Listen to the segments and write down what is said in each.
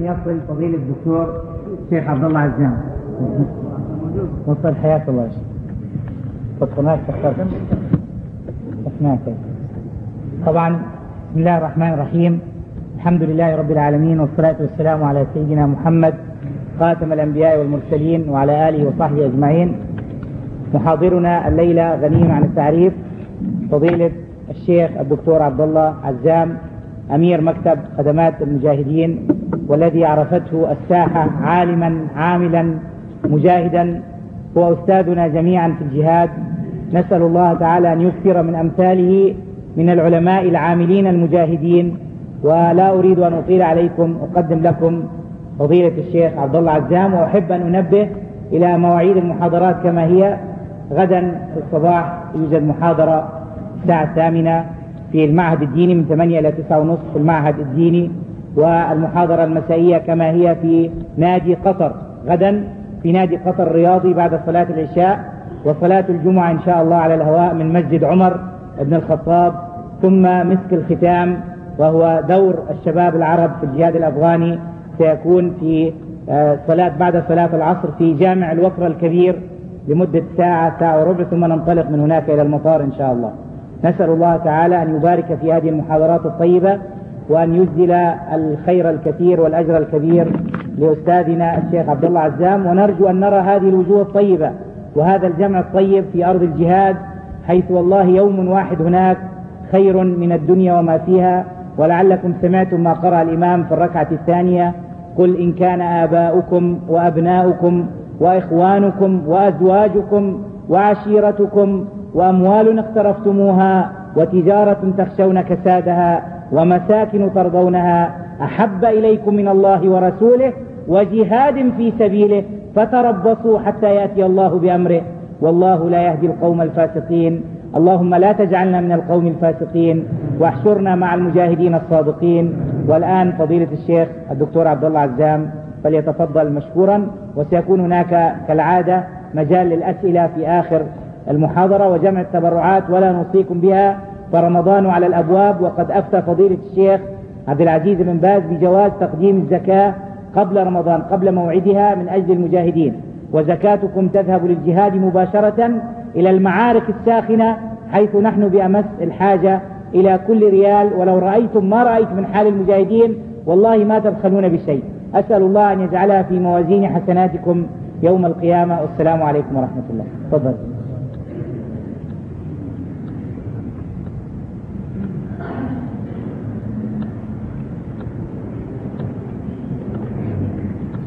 يصل فضيلة الدكتور الشيخ عبد الله عزام وصل حياة الله تدخل هناك تختار هناك. طبعا بسم الله الرحمن الرحيم. الحمد لله رب العالمين والصلاة والسلام على سيدنا محمد خاتم الأنبياء والمرسلين وعلى آله وصحبه أجمعين. محاضرنا الليلة غني عن التعريف. فضيلة الشيخ الدكتور عبد الله عزام أمير مكتب خدمات المجاهدين. والذي عرفته الساحة عالما عاملا مجاهدا هو أستاذنا جميعا في الجهاد. نسأل الله تعالى أن يكثر من أمثاله من العلماء العاملين المجاهدين. ولا أريد أن أطيل عليكم أقدم لكم فضيلة الشيخ عبد الله عزام وأحب أن أنبه إلى مواعيد المحاضرات كما هي. غدا في الصباح يوجد محاضرة الساعة الثامنة في المعهد الديني من 8 إلى 9 ونصف في المعهد الديني. والمحاضرة المسائية كما هي في نادي قطر غدا في نادي قطر الرياضي بعد صلاة العشاء وصلاة الجمعة إن شاء الله على الهواء من مسجد عمر بن الخطاب ثم مسك الختام وهو دور الشباب العرب في الجهاد الأفغاني سيكون في صلاة بعد صلاة العصر في جامع الوفرة الكبير لمدة ساعة ساعة وربع ثم ننطلق من هناك إلى المطار إن شاء الله. نسأل الله تعالى أن يبارك في هذه المحاضرات الطيبة وأن يجزل الخير الكثير والأجر الكبير لأستاذنا الشيخ عبد الله عزام. ونرجو أن نرى هذه الوجوه الطيبة وهذا الجمع الطيب في أرض الجهاد حيث والله يوم واحد هناك خير من الدنيا وما فيها. ولعلكم سمعتم ما قرأ الإمام في الركعة الثانية قل إن كان آباؤكم وأبناؤكم وإخوانكم وأزواجكم وعشيرتكم وأموال اقترفتموها وتجارة تخشون كسادها ومساكن ترضونها أحب إليكم من الله ورسوله وجهاد في سبيله فتربصوا حتى يأتي الله بأمره والله لا يهدي القوم الفاسقين. اللهم لا تجعلنا من القوم الفاسقين. واحشرنا مع المجاهدين الصادقين. والآن فضيلة الشيخ الدكتور عبد الله عزام فليتفضل مشكورا. وسيكون هناك كالعادة مجال للأسئلة في آخر المحاضرة وجمع التبرعات ولا نوصيكم بها فرمضان على الأبواب. وقد أفتى فضيلة الشيخ عبد العزيز بن باز بجواز تقديم الزكاة قبل رمضان قبل موعدها من أجل المجاهدين. وزكاتكم تذهب للجهاد مباشرة إلى المعارك الساخنة حيث نحن بأمس الحاجة إلى كل ريال. ولو رأيتم ما رأيت من حال المجاهدين والله ما تبخلون بشيء. أسأل الله أن يجعلها في موازين حسناتكم يوم القيامة. والسلام عليكم ورحمة الله. تفضل.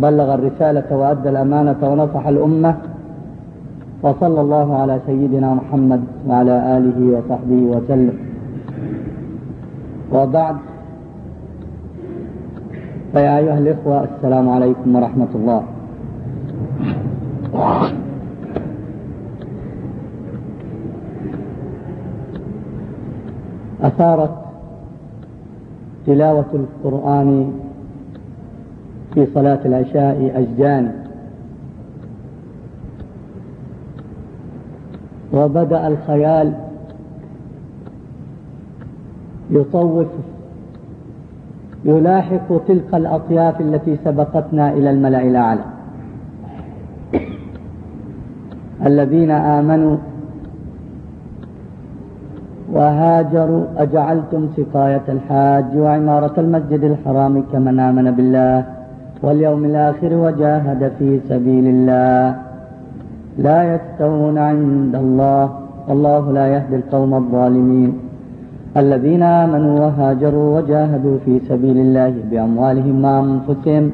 بلغ الرسالة وأدى الأمانة ونصح الأمة. وصلى الله على سيدنا محمد وعلى آله وصحبه وسلم. وبعد. فيا أيها الإخوة السلام عليكم ورحمة الله. أثارت تلاوة القرآن في صلاة العشاء أجدان. وبدأ الخيال يطوف يلاحق تلك الأطياف التي سبقتنا إلى الملأ الأعلى. الذين آمنوا وهاجروا أجعلتم سقاية الحاج وعمارة المسجد الحرام كمن آمن بالله. واليوم الآخر وجاهد في سبيل الله. لا يستوون عند الله. والله لا يهدي القوم الظالمين. الذين آمنوا وهاجروا وجاهدوا في سبيل الله بأموالهم وأنفسهم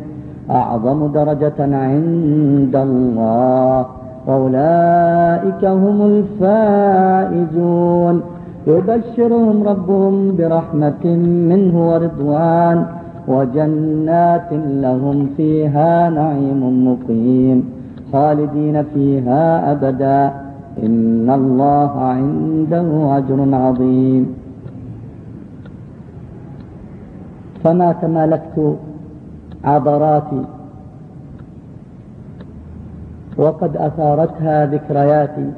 أعظم درجة عند الله. وأولئك هم الفائزون. يبشرهم ربهم برحمة منه ورضوان. وجنات لهم فيها نعيم مقيم خالدين فيها أبدا إن الله عنده أجر عظيم. فما تمالكت عبراتي وقد أثارتها ذكرياتي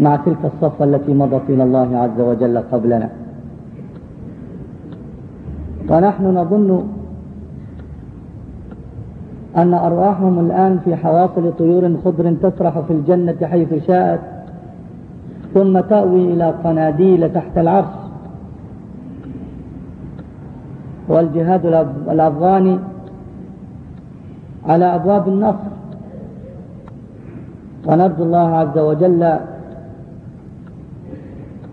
مع تلك الصفة التي مضت إلى الله عز وجل قبلنا. ونحن نظن أن أرواحهم الآن في حواصل طيور خضر تسرح في الجنة حيث شاءت ثم تأوي إلى قناديل تحت العرش. والجهاد الأفغاني على أبواب النصر. ونرجو الله عز وجل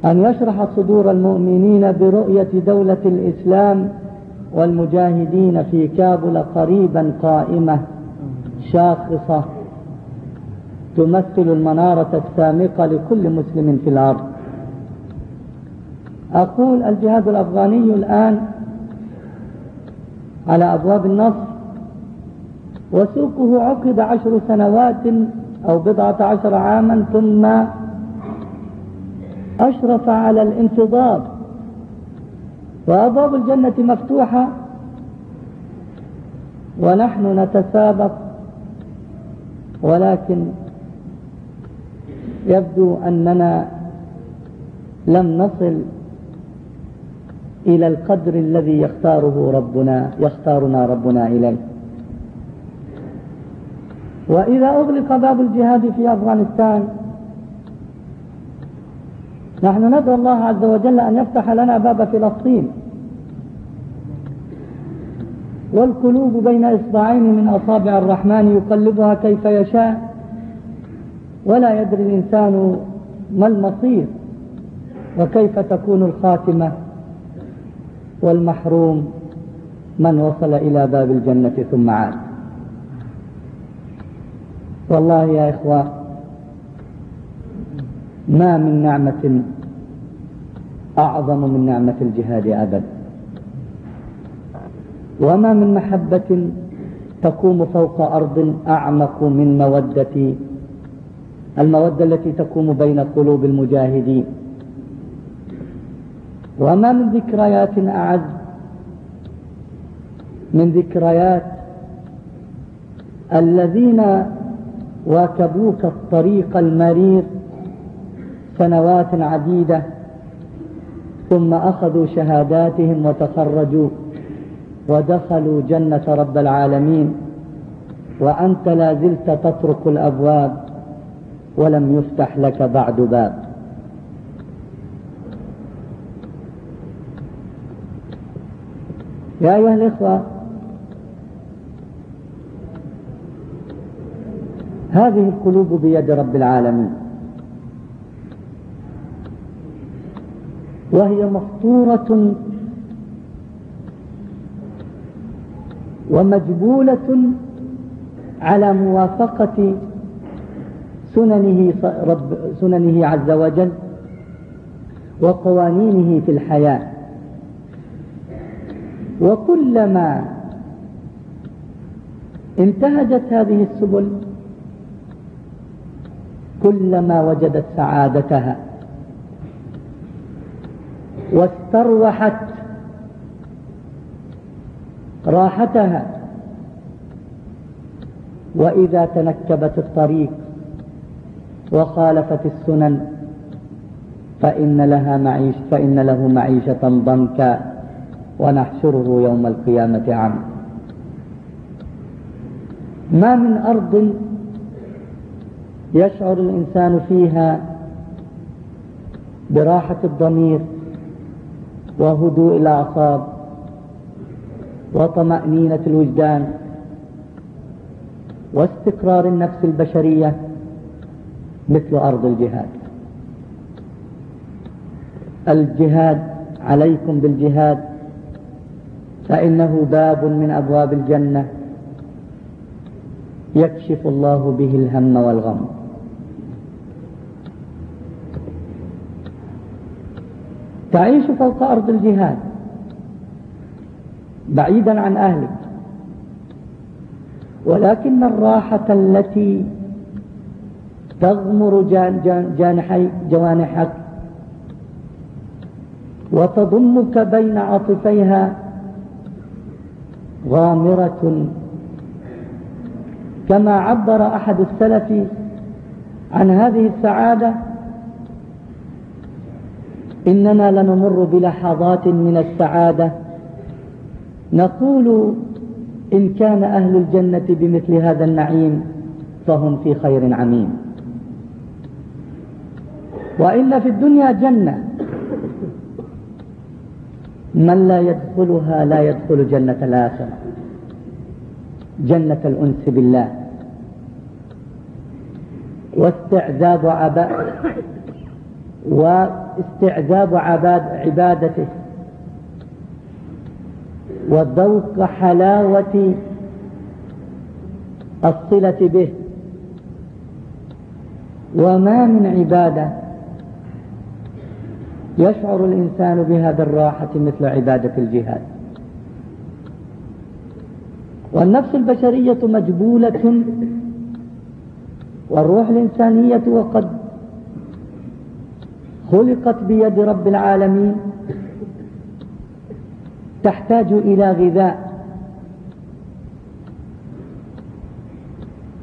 أن يشرح صدور المؤمنين برؤية دولة الإسلام والمجاهدين في كابل قريبا قائمة شاخصة تمثل المنارة السامقة لكل مسلم في الأرض. أقول الجهاد الأفغاني الآن على أبواب النصر وسوقه عقد عشر سنوات أو بضعة عشر عاما ثم أشرف على الانتظار وأبواب الجنة مفتوحة. ونحن نتسابق ولكن يبدو أننا لم نصل إلى القدر الذي يختاره ربنا يختارنا ربنا إليه. وإذا أغلق باب الجهاد في أفغانستان نحن ندعو الله عز وجل أن يفتح لنا باب فلسطين. والقلوب بين إصبعين من أصابع الرحمن يقلبها كيف يشاء ولا يدري الإنسان ما المصير وكيف تكون الخاتمة. والمحروم من وصل إلى باب الجنة ثم عاد. والله يا إخوة ما من نعمة أعظم من نعمة الجهاد أبدا وما من محبة تقوم فوق أرض أعمق من مودة المودة التي تقوم بين قلوب المجاهدين وما من ذكريات أعز من ذكريات الذين واكبوك الطريق المرير سنوات عديدة. ثم أخذوا شهاداتهم وتخرجوا ودخلوا جنة رب العالمين وأنت لا زلت تطرق الأبواب ولم يفتح لك بعد باب. يا أيها الإخوة هذه القلوب بيد رب العالمين. وهي مفطورة ومجبولة على موافقة سننه, رب سننه عز وجل وقوانينه في الحياة. وكلما انتهجت هذه السبل كلما وجدت سعادتها. واستروحت. راحتها. وإذا تنكبت الطريق وخالفت السنن فإن لها معيش فإن له معيشة ضنكا. ونحشره يوم القيامة عما ما من أرض يشعر الإنسان فيها براحة الضمير وهدوء الأعصاب وطمأنينة الوجدان واستقرار النفس البشرية مثل أرض الجهاد. الجهاد عليكم بالجهاد فإنه باب من أبواب الجنة يكشف الله به الهم والغم. تعيش فوق أرض الجهاد. بعيدا عن أهلك. ولكن الراحة التي تغمر جانحي جوانحك وتضمك بين عطفيها غامرة. كما عبر أحد السلف عن هذه السعادة إننا لنمر بلحظات من السعادة. نقول إن كان أهل الجنة بمثل هذا النعيم فهم في خير عميم. وإن في الدنيا جنة. من لا يدخلها لا يدخل جنة الآخرة. جنة الأنس بالله. واستعذاب عباد واستعذاب عباد عبادته. وذوق حلاوة الصلة به. وما من عبادة يشعر الإنسان بها بالراحة مثل عبادة الجهاد. والنفس البشرية مجبولة والروح الإنسانية وقد خلقت بيد رب العالمين تحتاج إلى غذاء.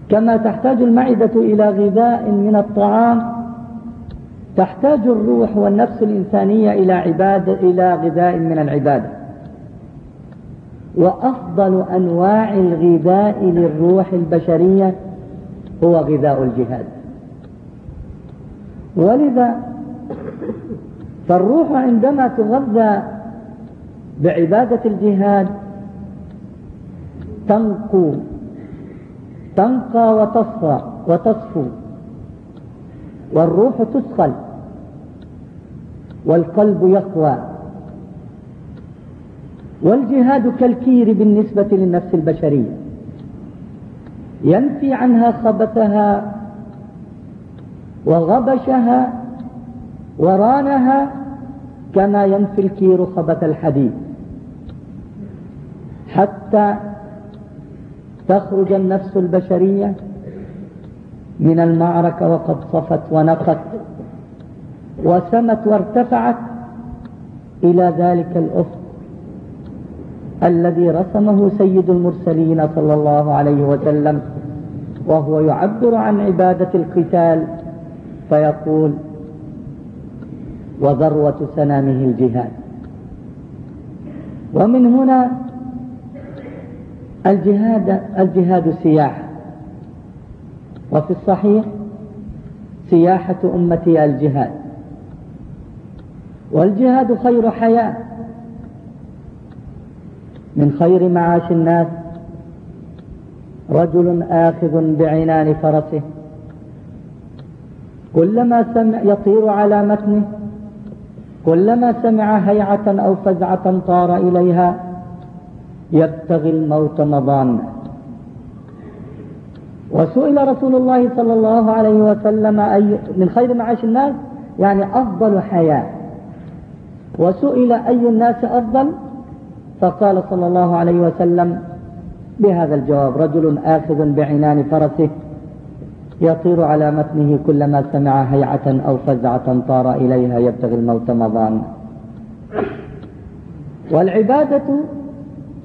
كما تحتاج المعدة إلى غذاء من الطعام تحتاج الروح والنفس الإنسانية إلى عبادة إلى غذاء من العبادة. وأفضل أنواع الغذاء للروح البشرية هو غذاء الجهاد. ولذا فالروح عندما تغذى بعبادة الجهاد تنقو تنقى وتصفى وتصفو والروح تسخل والقلب يقوى. والجهاد كالكير بالنسبة للنفس البشرية. ينفي عنها خبثها وغبشها ورانها كما ينفي الكير خبث الحديد. حتى تخرج النفس البشرية من المعركة وقد صفت ونقت وسمت وارتفعت إلى ذلك الأفق الذي رسمه سيد المرسلين صلى الله عليه وسلم وهو يعبر عن عبادة القتال فيقول وذروة سنامه الجهاد. ومن هنا الجهاد الجهاد سياحة. وفي الصحيح سياحة أمتي الجهاد. والجهاد خير حياة. من خير معاش الناس. رجل آخذ بعنان فرسه. كلما سمع يطير على متنه. كلما سمع هيعة أو فزعة طار إليها يبتغي الموت مضانا وسئل رسول الله صلى الله عليه وسلم أي من خير معاش الناس يعني أفضل حياة. وسئل أي الناس أفضل؟ فقال صلى الله عليه وسلم بهذا الجواب رجل آخذ بعنان فرسه يطير على متنه كلما سمع هيعة أو فزعة طار إليها يبتغي الموت مضان. والعبادة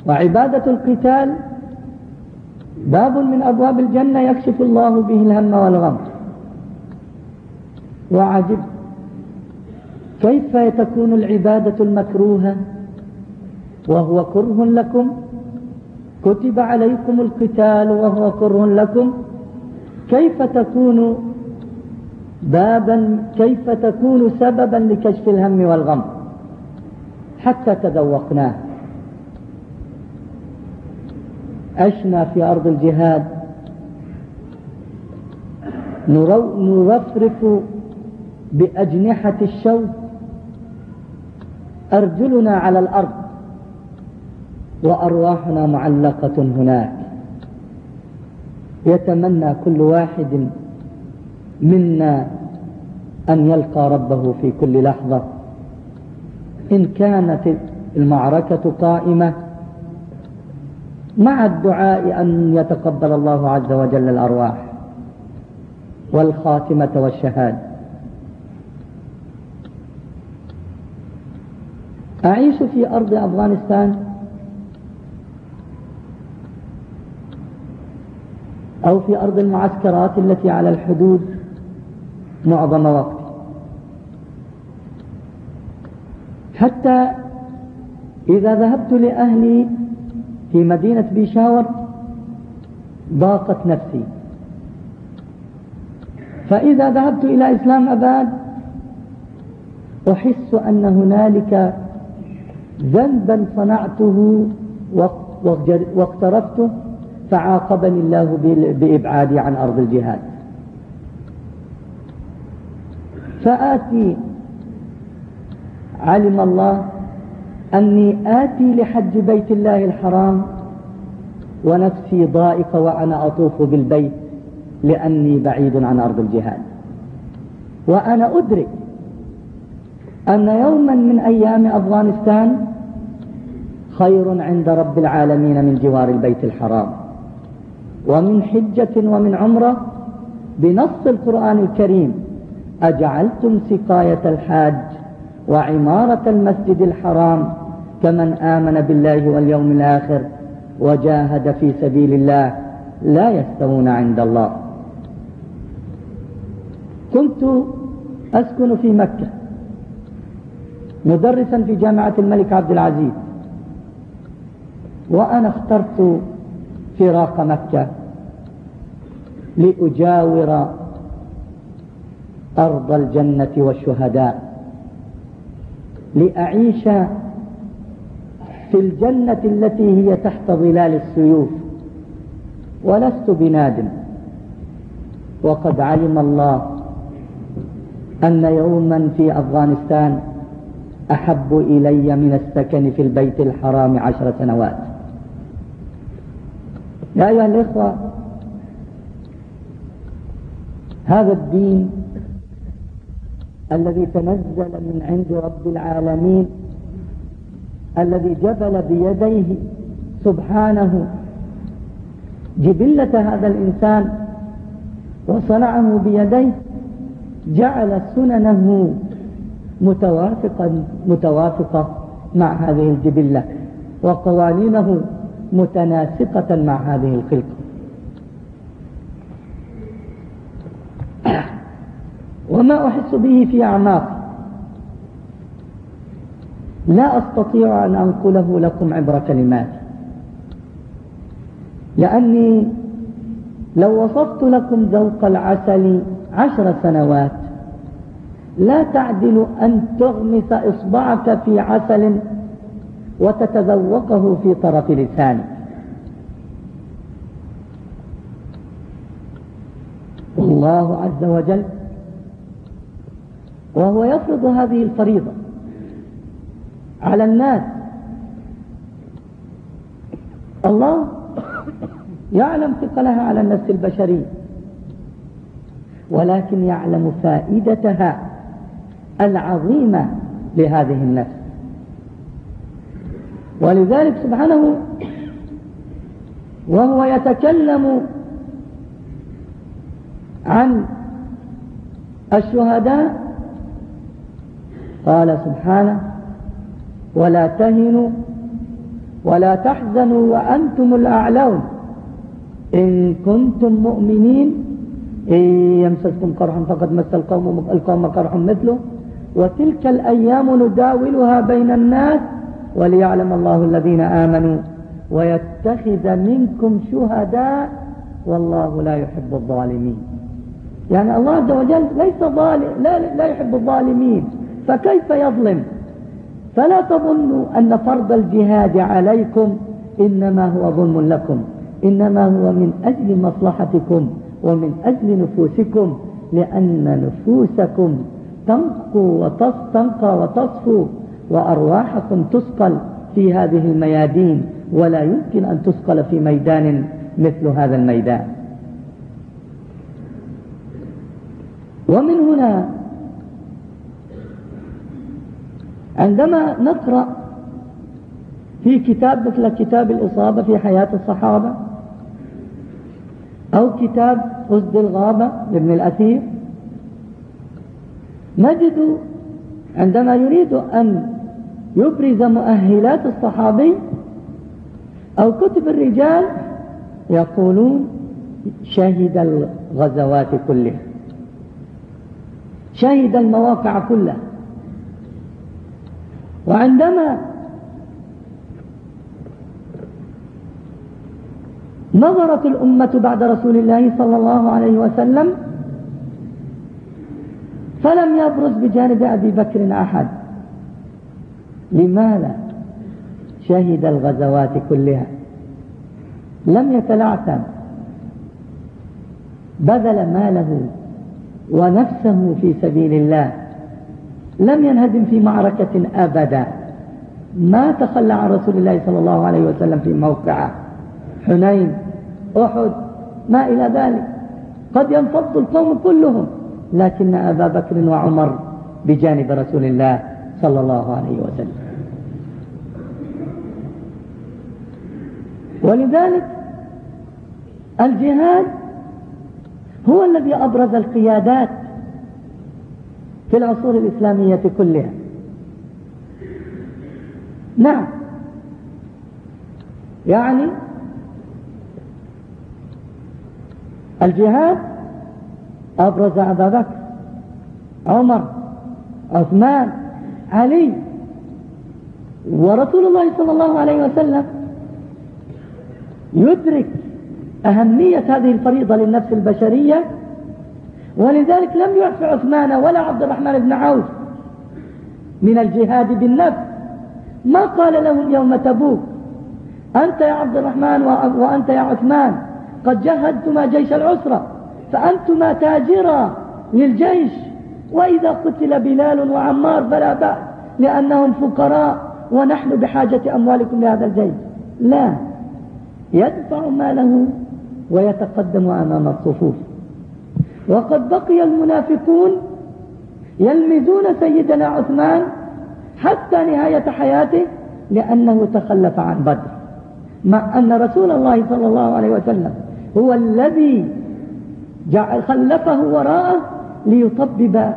وعبادة القتال باب من أبواب الجنة يكشف الله به الهم والغم. وعجب. كيف تكون العبادة المكروهة؟ وهو كره لكم. كتب عليكم القتال وهو كره لكم. كيف تكون بابا كيف تكون سببا لكشف الهم والغم؟ حتى تذوقناه. عشنا في أرض الجهاد. نرفرف بأجنحة الشوق أرجلنا على الأرض. وأرواحنا معلقة هناك. يتمنى كل واحد منا أن يلقى ربه في كل لحظة. إن كانت المعركة قائمة مع الدعاء أن يتقبل الله عز وجل الأرواح والخاتمة والشهادة. أعيش في أرض أفغانستان أو في أرض المعسكرات التي على الحدود معظم وقتي حتى إذا ذهبت لأهلي في مدينة بيشاور ضاقت نفسي. فإذا ذهبت إلى إسلام أباد أحس أن هنالك ذنبا صنعته واقترفته فعاقبني الله بإبعادي عن أرض الجهاد. فآتي علم الله أني آتي لحج بيت الله الحرام ونفسي ضائقة وأنا أطوف بالبيت لأني بعيد عن أرض الجهاد. وأنا أدرك أن يوما من أيام أفغانستان خير عند رب العالمين من جوار البيت الحرام. ومن حجة ومن عمرة بنص القرآن الكريم أجعلتم سقاية الحاج وعمارة المسجد الحرام كمن آمن بالله واليوم الآخر وجاهد في سبيل الله لا يستوون عند الله. كنت أسكن في مكة مدرسا في جامعة الملك عبد العزيز وأنا اخترت فراق مكة. لأجاور أرض الجنة والشهداء. لأعيش في الجنة التي هي تحت ظلال السيوف. ولست بنادم. وقد علم الله أن يوما في أفغانستان أحب إلي من السكن في البيت الحرام عشر سنوات. يا أيها الإخوة هذا الدين الذي تنزل من عند رب العالمين الذي جبل بيديه سبحانه جبلة هذا الإنسان وصنعه بيديه جعل سننه متوافقا متوافقة مع هذه الجبلة وقوانينه متناسقة مع هذه الخلقة. وما أحس به في أعماقي لا أستطيع أن أنقله لكم عبر كلمات. لأني لو وصفت لكم ذوق العسل عشر سنوات لا تعدل أن تغمس إصبعك في عسل وتتذوقه في طرف لسانك. والله عز وجل وهو يفرض هذه الفريضة على الناس. الله يعلم ثقلها على النفس البشرية ولكن يعلم فائدتها العظيمة لهذه النفس. ولذلك سبحانه وهو يتكلم عن الشهداء قال سبحانه ولا تهنوا ولا تحزنوا وأنتم الأعلون. إن كنتم مؤمنين إن يمسسكم قرح فقد مس القوم, القوم قرح مثله. وتلك الأيام نداولها بين الناس وليعلم الله الذين آمنوا. ويتخذ منكم شهداء والله لا يحب الظالمين. يعني الله عز وجل ليس ظالم لا, لا يحب الظالمين. فكيف يظلم؟ فلا تظنوا أن فرض الجهاد عليكم إنما هو ظلم لكم إنما هو من أجل مصلحتكم ومن أجل نفوسكم لأن نفوسكم تنقو وتنقى وتصفو وأرواحكم تسقل في هذه الميادين ولا يمكن أن تسقل في ميدان مثل هذا الميدان. ومن هنا عندما نقرأ في كتاب مثل كتاب الإصابة في حياة الصحابة أو كتاب أسد الغابة لابن الأثير نجد عندما يريد أن يبرز مؤهلات الصحابي أو كتب الرجال يقولون شهد الغزوات كلها شهد المواقع كلها. وعندما نظرت الأمة بعد رسول الله صلى الله عليه وسلم فلم يبرز بجانب أبي بكر أحد. لماذا؟ شهد الغزوات كلها. لم يتلعثم. بذل ماله ونفسه في سبيل الله. لم ينهزم في معركة أبدا. ما تخلى عن رسول الله صلى الله عليه وسلم في موقعه. حنين أحد ما إلى ذلك. قد ينفض القوم كلهم لكن أبا بكر وعمر بجانب رسول الله صلى الله عليه وسلم. ولذلك الجهاد هو الذي أبرز القيادات في العصور الإسلامية كلها. نعم. يعني الجهاد أبرز أبا بكر عمر عثمان علي ورسول الله صلى الله عليه وسلم يدرك أهمية هذه الفريضة للنفس البشرية ولذلك لم يعف عثمان ولا عبد الرحمن بن عوف من الجهاد بالنفس. ما قال لهم يوم تبوك؟ أنت يا عبد الرحمن وأنت يا عثمان قد جهدتما جيش العسرة فأنتما تاجرا للجيش. وإذا قتل بلال وعمار فلا بأس لأنهم فقراء ونحن بحاجة أموالكم لهذا الجيش. لا يدفع ماله ويتقدم أمام الصفوف. وقد بقي المنافقون يلمزون سيدنا عثمان حتى نهاية حياته لأنه تخلف عن بدر. مع أن رسول الله صلى الله عليه وسلم هو الذي خلفه وراءه ليطبب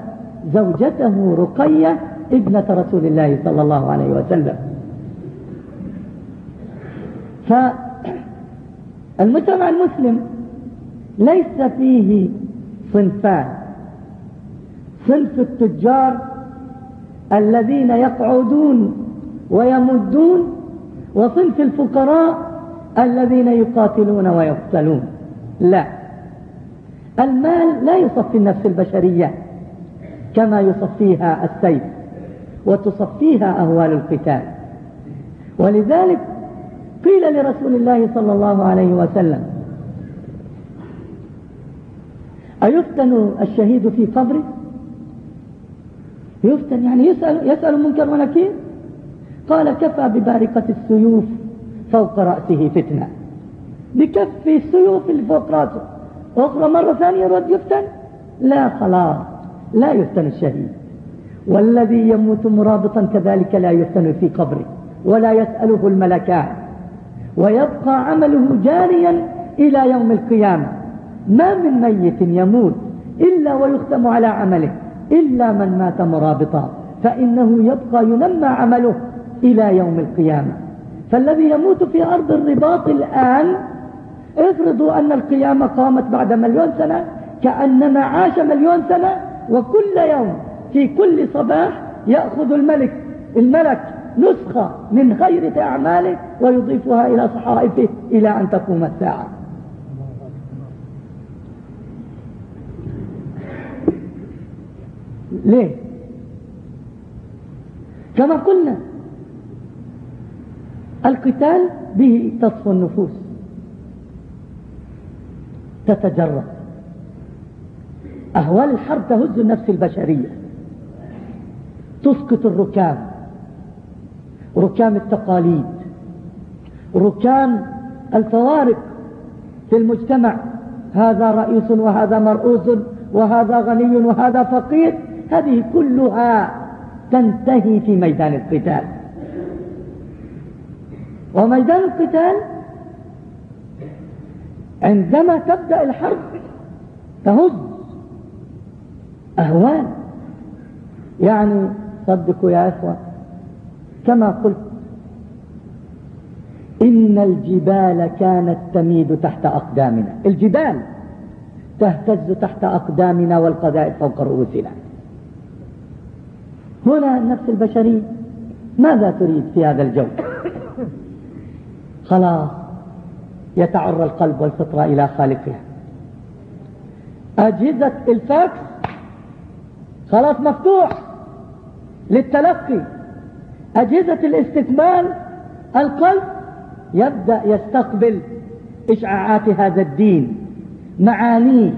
زوجته رقية ابنة رسول الله صلى الله عليه وسلم. فالمجتمع المسلم ليس فيه صنفان. صنف التجار الذين يقعدون ويمدون وصنف الفقراء الذين يقاتلون ويقتلون. لا. المال لا يصفي النفس البشرية كما يصفيها السيف وتصفيها أهوال القتال. ولذلك قيل لرسول الله صلى الله عليه وسلم أيفتن الشهيد في قبره يفتن يعني يسأل, يسأل منكر ونكير؟ قال كفى ببارقة السيوف فوق رأسه فتنة. بكف السيوف اللي فوق رأسه. أخرى مرة ثانية رد يفتن؟ لا خلاص لا يفتن الشهيد. والذي يموت مرابطا كذلك لا يفتن في قبره ولا يسأله الملكان. ويبقى عمله جاريا إلى يوم القيامة. ما من ميت يموت إلا ويختم على عمله إلا من مات مرابطا فإنه يبقى ينمى عمله إلى يوم القيامة. فالذي يموت في أرض الرباط الآن افرضوا أن القيامة قامت بعد مليون سنة كأنما عاش مليون سنة وكل يوم في كل صباح يأخذ الملك الملك نسخة من خيرة أعماله ويضيفها إلى صحائفه إلى أن تقوم الساعة. ليه؟ كما قلنا القتال به تصفو النفوس تتجرد أهوال الحرب تهز النفس البشرية. تسقط الركام ركام التقاليد ركام الفوارق في المجتمع. هذا رئيس وهذا مرؤوس وهذا غني وهذا فقير. هذه كلها تنتهي في ميدان القتال. وميدان القتال عندما تبدأ الحرب تهز أهوال. يعني صدقوا يا أخوة كما قلت إن الجبال كانت تميد تحت أقدامنا. الجبال تهتز تحت أقدامنا والقذائف فوق رؤوسنا. هنا النفس البشرية ماذا تريد في هذا الجو؟ خلاص يتعرى القلب والفطرة إلى خالقها. أجهزة الفاكس خلاص مفتوح للتلقي. أجهزة الاستكمال القلب يبدأ يستقبل إشعاعات هذا الدين. معانيه.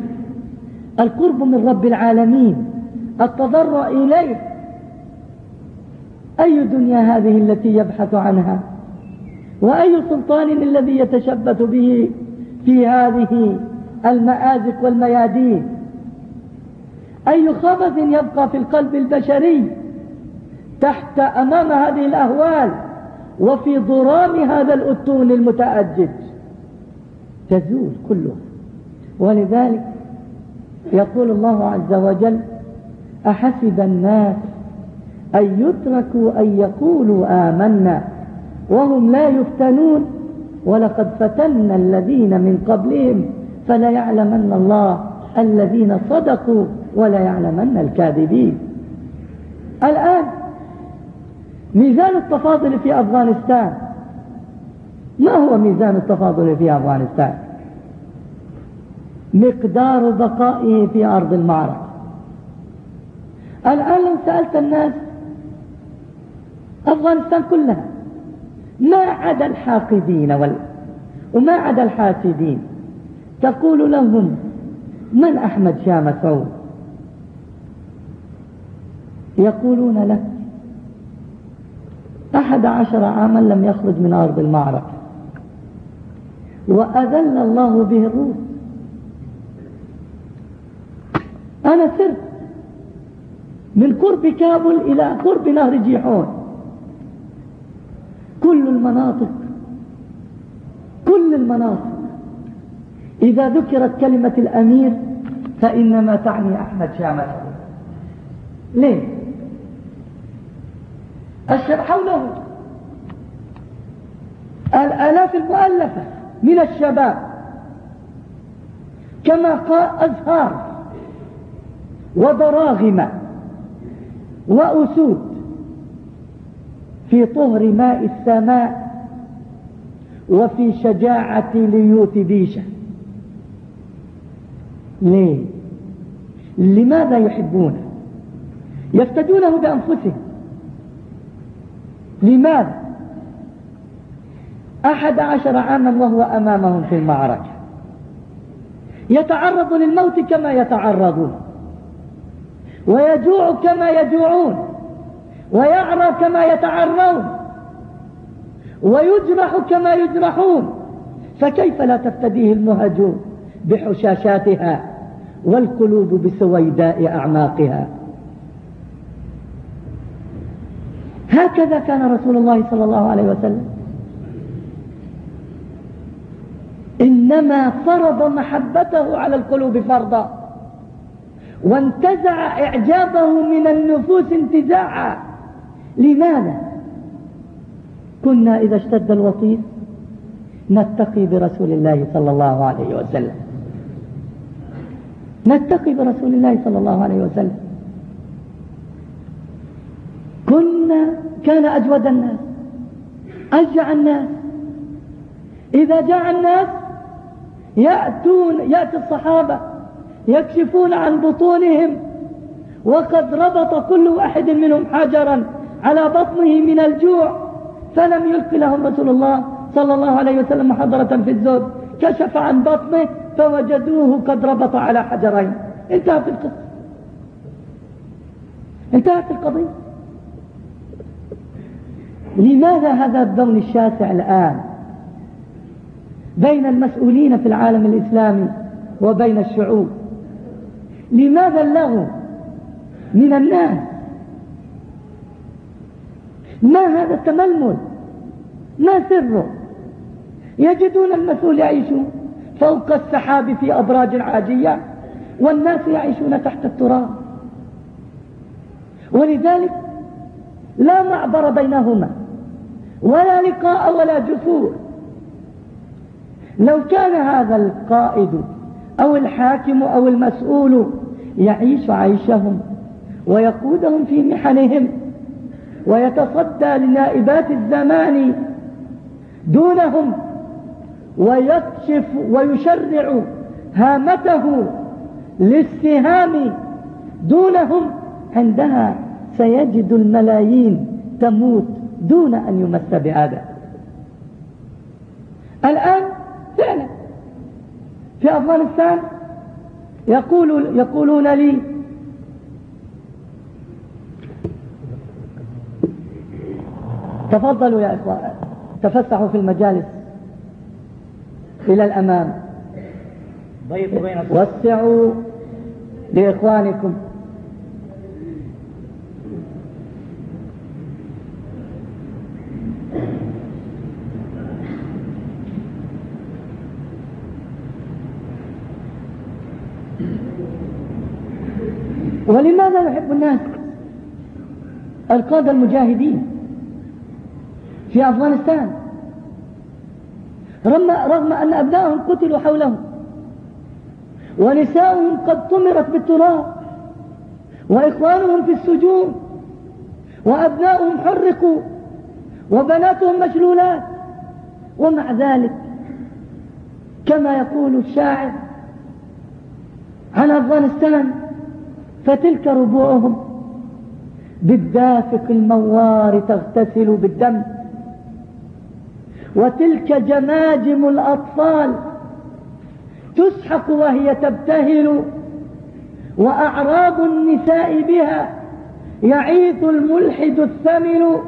القرب من رب العالمين. التضرع إليه. أي دنيا هذه التي يبحث عنها؟ وأي سلطان الذي يتشبث به في هذه المآزق والميادين؟ أي خبث يبقى في القلب البشري تحت أمام هذه الأهوال وفي ضرام هذا الأتون المتأجج؟ تزول كلها. ولذلك يقول الله عز وجل أحسب الناس أن يتركوا أن يقولوا آمنا وهم لا يفتنون. ولقد فتنا الذين من قبلهم فلا يعلمن الله الذين صدقوا ولا يعلمن الكاذبين. الآن ميزان التفاضل في أفغانستان. ما هو ميزان التفاضل في أفغانستان؟ مقدار بقائه في أرض المعركة. الآن لو سألت الناس أفغانستان كلها. ما عدا الحاقدين وال... وما عدا الحاسدين. تقول لهم من أحمد شاه مسعود يقولون لك أحد عشر عاما لم يخرج من أرض المعركة. وأذل الله به الروس أنا سرت من قرب كابل إلى قرب نهر جيحون. كل المناطق. كل المناطق. إذا ذكرت كلمة الأمير فإنما تعني أحمد شامل ليه؟ أشهر حوله. الآلاف المؤلفة من الشباب. كما قال أزهار. وضراغم وأسود. في طهر ماء السماء وفي شجاعة ليوت بيشة. ليه؟ لماذا يحبونه؟ يفتدونه بأنفسهم. لماذا؟ أحد عشر عاما وهو أمامهم في المعركة. يتعرض للموت كما يتعرضون. ويجوع كما يجوعون. ويعرى كما يتعرون ويجرح كما يجرحون. فكيف لا تفتديه المهج بحشاشاتها والقلوب بسويداء أعماقها؟ هكذا كان رسول الله صلى الله عليه وسلم. إنما فرض محبته على القلوب فرضا وانتزع إعجابه من النفوس انتزاعا. لماذا؟ كنا إذا اشتد الوطيس نتقي برسول الله صلى الله عليه وسلم. نتقي برسول الله صلى الله عليه وسلم. كنا كان أجود الناس أشجع الناس. إذا جاء الناس يأتون يأتي الصحابة يكشفون عن بطونهم وقد ربط كل واحد منهم حجرا. على بطنه من الجوع فلم يلق لهم رسول الله صلى الله عليه وسلم محاضرة في الزود. كشف عن بطنه فوجدوه قد ربط على حجرين. انتهت القصة. انتهت القضية. لماذا هذا الدون الشاسع الآن بين المسؤولين في العالم الإسلامي وبين الشعوب؟ لماذا اللغو من الناس ما هذا التململ؟ ما سره؟ يجدون المسؤول يعيشون فوق السحاب في أبراج عاجية والناس يعيشون تحت التراب. ولذلك لا معبر بينهما ولا لقاء ولا جسور. لو كان هذا القائد أو الحاكم أو المسؤول يعيش عيشهم ويقودهم في محنهم ويتصدى لنائبات الزمان دونهم ويكشف ويشرع هامته للسهام دونهم عندها سيجد الملايين تموت دون أن يمس بهذا الآن فعلا في أفغانستان يقول يقولون لي تفضلوا يا إخوان تفسحوا في المجالس. إلى الأمام. وسعوا لإخوانكم. ولماذا يحب الناس القادة المجاهدين؟ في أفغانستان. رغم, أن أبنائهم قتلوا حولهم. ونساؤهم قد طمرت بالتراب. وإخوانهم في السجون. وأبنائهم حرقوا. وبناتهم مشلولات. ومع ذلك كما يقول الشاعر عن أفغانستان فتلك ربوعهم. بالدافق الموار تغتسل بالدم. وتلك جماجم الأطفال تسحق وهي تبتهل وأعراض النساء بها يعيث الملحد الثمل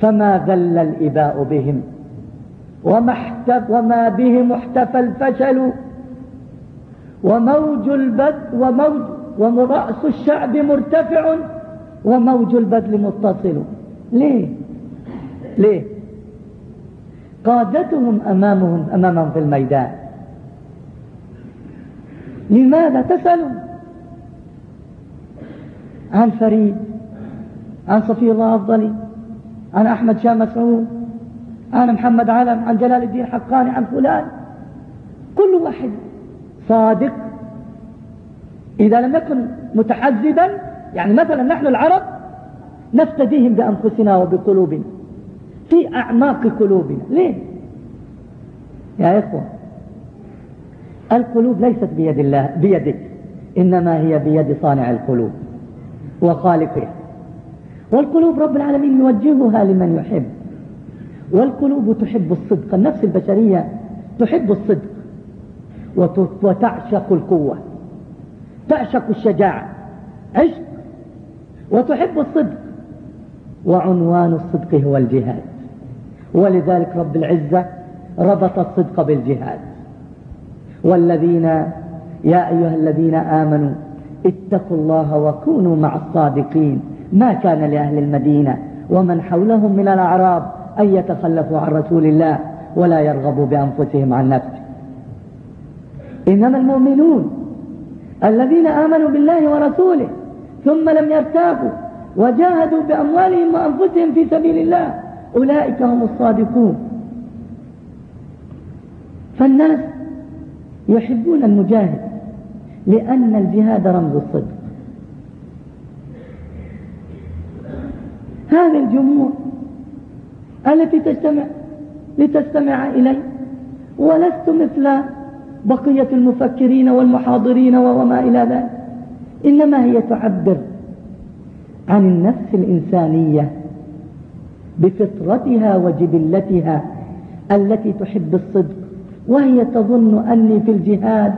فما ذل الإباء بهم وما, بهم احتفى الفشل وموج البد وموج ورأس الشعب مرتفع وموج البذل متصل. ليه؟ ليه؟ قادتهم أمامهم أمامهم في الميدان. لماذا تسألوا عن فريد عن صفي الله أفضلي عن أحمد شاه مسعود عن محمد علم عن جلال الدين حقاني عن فلان. كل واحد صادق. إذا لم يكن متحزبا يعني مثلا نحن العرب نفتديهم بأنفسنا وبقلوبنا. في أعماق قلوبنا. ليه؟ يا إخوة القلوب ليست بيد الله بيدك إنما هي بيد صانع القلوب وخالقها. والقلوب رب العالمين يوجهها لمن يحب. والقلوب تحب الصدق النفس البشرية تحب الصدق. وتعشق القوة تعشق الشجاعة عشق وتحب الصدق. وعنوان الصدق هو الجهاد. ولذلك رب العزة ربط الصدق بالجهاد. والذين يا أيها الذين آمنوا اتقوا الله وكونوا مع الصادقين. ما كان لأهل المدينة ومن حولهم من الأعراب أن يتخلفوا عن رسول الله ولا يرغبوا بأنفسهم عن نفسه. إنما المؤمنون الذين آمنوا بالله ورسوله ثم لم يرتابوا وجاهدوا بأموالهم وأنفسهم في سبيل الله أولئك هم الصادقون. فالناس يحبون المجاهد لأن الجهاد رمز الصدق. هذه الجموع التي تجتمع لتستمع إلي ولست مثل بقية المفكرين والمحاضرين وما إلى ذلك إنما هي تعبر عن النفس الإنسانية. بفطرتها وجبلتها التي تحب الصدق وهي تظن أني في الجهاد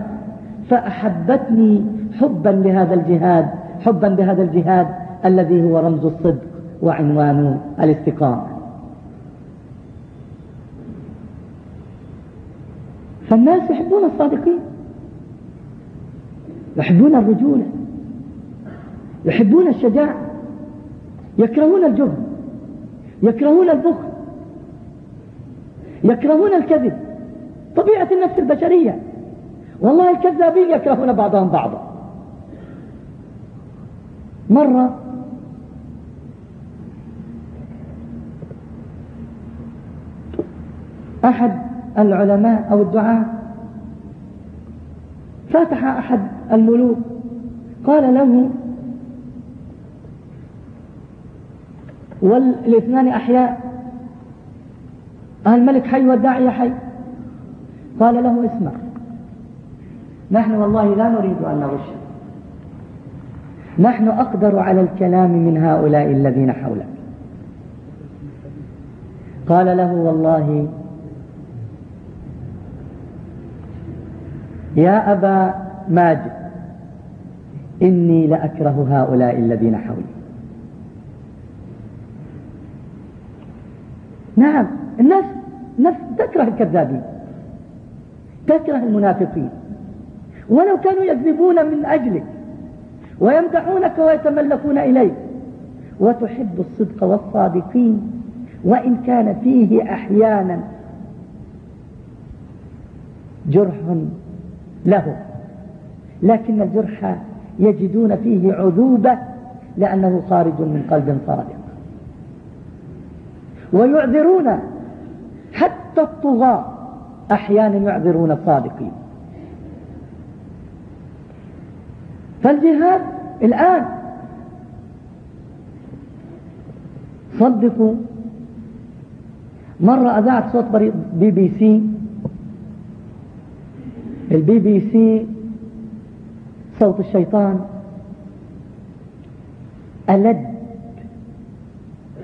فأحبتني حبا لهذا الجهاد حبا لهذا الجهاد الذي هو رمز الصدق وعنوان الاستقامة. فالناس يحبون الصادقين يحبون الرجولة يحبون الشجاعة يكرهون الجبن يكرهون البخل. يكرهون الكذب. طبيعة النفس البشرية. والله الكذابين يكرهون بعضهم بعضا. مرة أحد العلماء أو الدعاء فتح أحد الملوك. قال له والاثنان أحياء. الملك حي والداعية حي. قال له اسمع. نحن والله لا نريد أن نغش. نحن أقدر على الكلام من هؤلاء الذين حولك. قال له والله يا أبا ماجد إني لأكره هؤلاء الذين حولي. نعم الناس نفس تكره الكذابين تكره المنافقين. ولو كانوا يكذبون من أجلك ويمدحونك ويتملكون إليك وتحب الصدق والصادقين وإن كان فيه أحيانا جرح له. لكن الجرح يجدون فيه عذوبة لأنه خارج من قلب صادق ويعذرون. حتى الطغاة أحيانا يعذرون الصادقين. فالجهاد الآن. صدقوا. مرة أذاعت صوت بي بي سي. البي بي سي صوت الشيطان. ألد.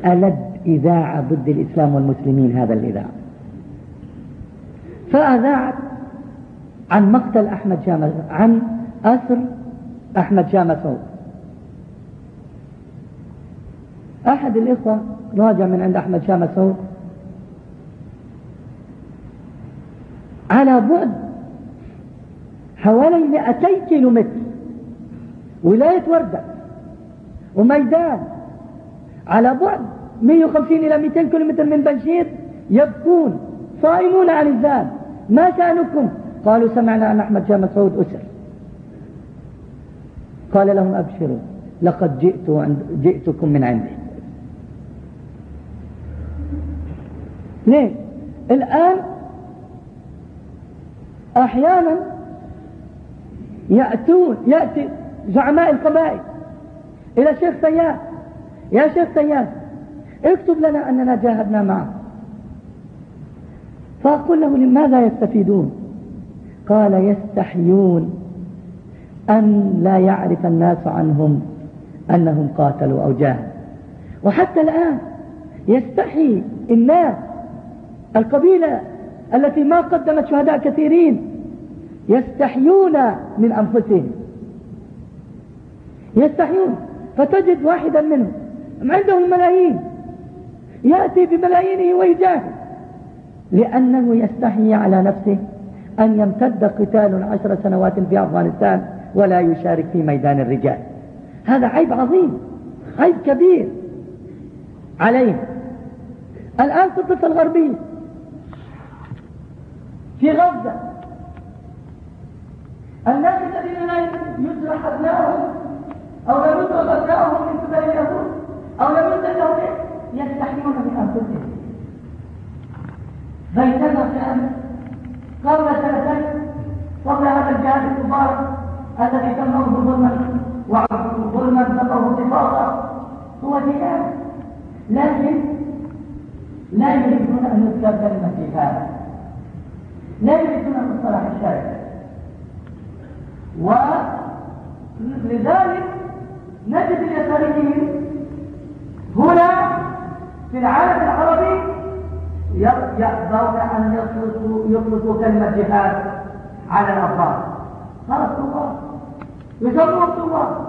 ألد. إذاعة ضد الإسلام والمسلمين هذا الإذاعة. فأذاعت عن مقتل أحمد شاه عن أسر أحمد شاه مسعود أحد الإخوة راجع من عند أحمد شام مسعود على بعد حوالي 200 كيلو متر ولاية وردة وميدان على بعد 150 إلى 200 كيلو متر من بنشير يبكون صائمون عن الزاد. ما شأنكم؟ قالوا سمعنا أن أحمد شام مسعود أسر. قال لهم أبشروا لقد جئت عند جئتكم من عندي. ليه؟ الآن أحيانا يأتون يأتي زعماء القبائل. إلى شيخ سياد. يا شيخ سياد اكتب لنا أننا جاهدنا معه. فأقول له لماذا يستفيدون؟ قال يستحيون أن لا يعرف الناس عنهم أنهم قاتلوا أو جاهدوا. وحتى الآن يستحي الناس القبيلة التي ما قدمت شهداء كثيرين يستحيون من أنفسهم. يستحيون. فتجد واحدا منهم عنده الملايين يأتي بملايينه ويجاهد. لأنه يستحي على نفسه أن يمتد قتال عشر سنوات في أفغانستان ولا يشارك في ميدان الرجال. هذا عيب عظيم عيب كبير عليه. الآن في الضفة الغربية في غزة الناس الذين لا يجرح أبنائهم أو لم يضرب أبنائهم من قبل اليهود أو لم يضرب لهم يستحيون من أنفسهم بينما كان قبل سنتين قبل هذا الجهاد المبارك الذي تمه ظلما وظلما تمه اتفاقا هو جهاد لكن لا يريدون ان يذكر كلمه جهاد لا يريدون المصطلح الشرعي ولذلك نجد اليساريين هنا في العالم العربي يأبون أن يطلقوا كلمة جهاد على الأفراد خلاص الله. يسموه الثوار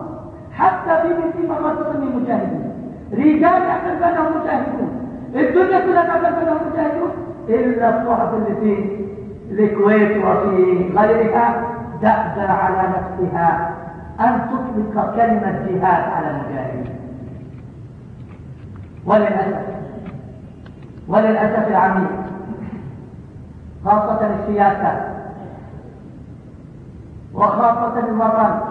حتى في بي مرات تسمي مجاهدين رجال بينهم مجاهدون الدنيا كلها تعمل بينهم مجاهدون إلا الصحف اللي في الكويت وفي غيرها تأذى على نفسها أن تطلق كلمة جهاد على المجاهدين. وللأسف. وللأسف العميق. خاصة السياسة وخاصة الوطن